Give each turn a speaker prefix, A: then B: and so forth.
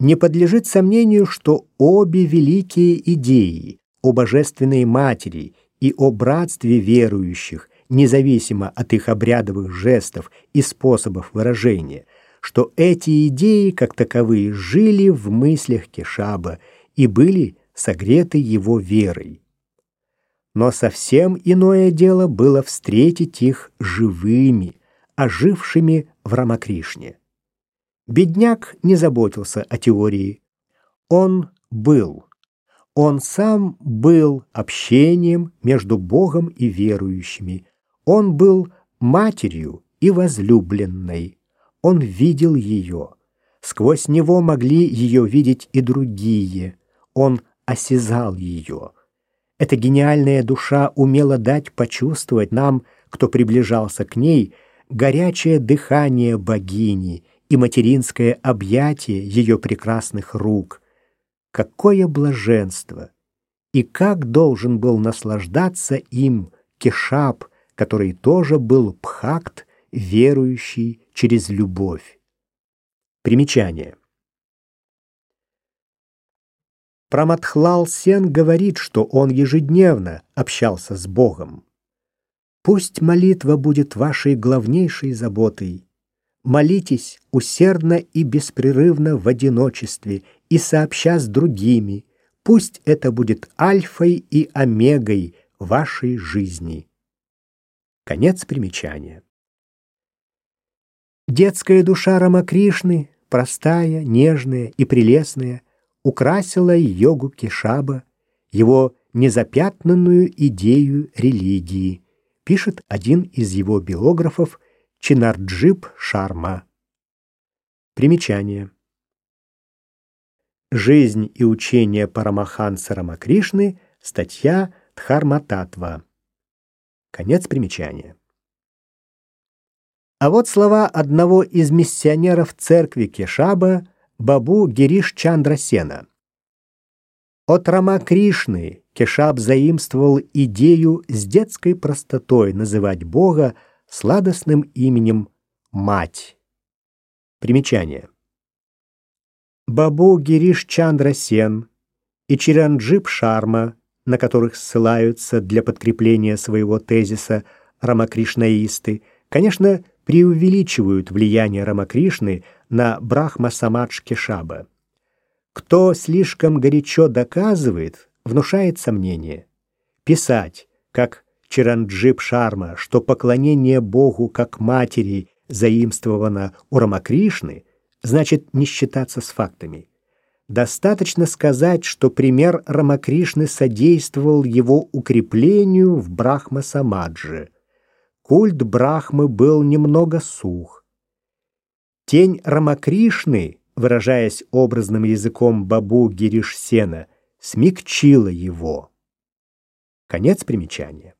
A: Не подлежит сомнению, что обе великие идеи о Божественной Матери и о братстве верующих, независимо от их обрядовых жестов и способов выражения, что эти идеи, как таковые, жили в мыслях Кешаба и были согреты его верой. Но совсем иное дело было встретить их живыми, ожившими в Рамакришне. Бедняк не заботился о теории. Он был. Он сам был общением между Богом и верующими. Он был матерью и возлюбленной. Он видел ее. Сквозь него могли ее видеть и другие. Он осязал ее. Эта гениальная душа умела дать почувствовать нам, кто приближался к ней, горячее дыхание богини и материнское объятие ее прекрасных рук. Какое блаженство! И как должен был наслаждаться им Кешап, который тоже был пхакт, верующий через любовь. Примечание. Праматхлал Сен говорит, что он ежедневно общался с Богом. Пусть молитва будет вашей главнейшей заботой. Молитесь усердно и беспрерывно в одиночестве и сообща с другими. Пусть это будет альфой и омегой вашей жизни. Конец примечания. Детская душа Рамакришны, простая, нежная и прелестная, украсила йогу Кешаба, его незапятнанную идею религии пишет один из его биографов Чинарджип Шарма. Примечание. Жизнь и учение Парамаханса Рамакришны, статья Дхармататва. Конец примечания. А вот слова одного из миссионеров церкви Кешаба, Бабу Гириш Чандрасена. От Рама Кешаб заимствовал идею с детской простотой называть Бога сладостным именем «Мать». Примечание. Бабу Гириш Чандра Сен и Чиранджип Шарма, на которых ссылаются для подкрепления своего тезиса рамакришнаисты, конечно, преувеличивают влияние Рамакришны на Брахма-Самадж Кешаба. Кто слишком горячо доказывает, внушает сомнение. Писать, как Чиранджип Шарма, что поклонение Богу как матери заимствовано у Рамакришны, значит не считаться с фактами. Достаточно сказать, что пример Рамакришны содействовал его укреплению в Брахма-Самаджи. Культ Брахмы был немного сух. Тень Рамакришны, выражаясь образным языком Бабу Гиришсена, смягчила его. Конец примечания.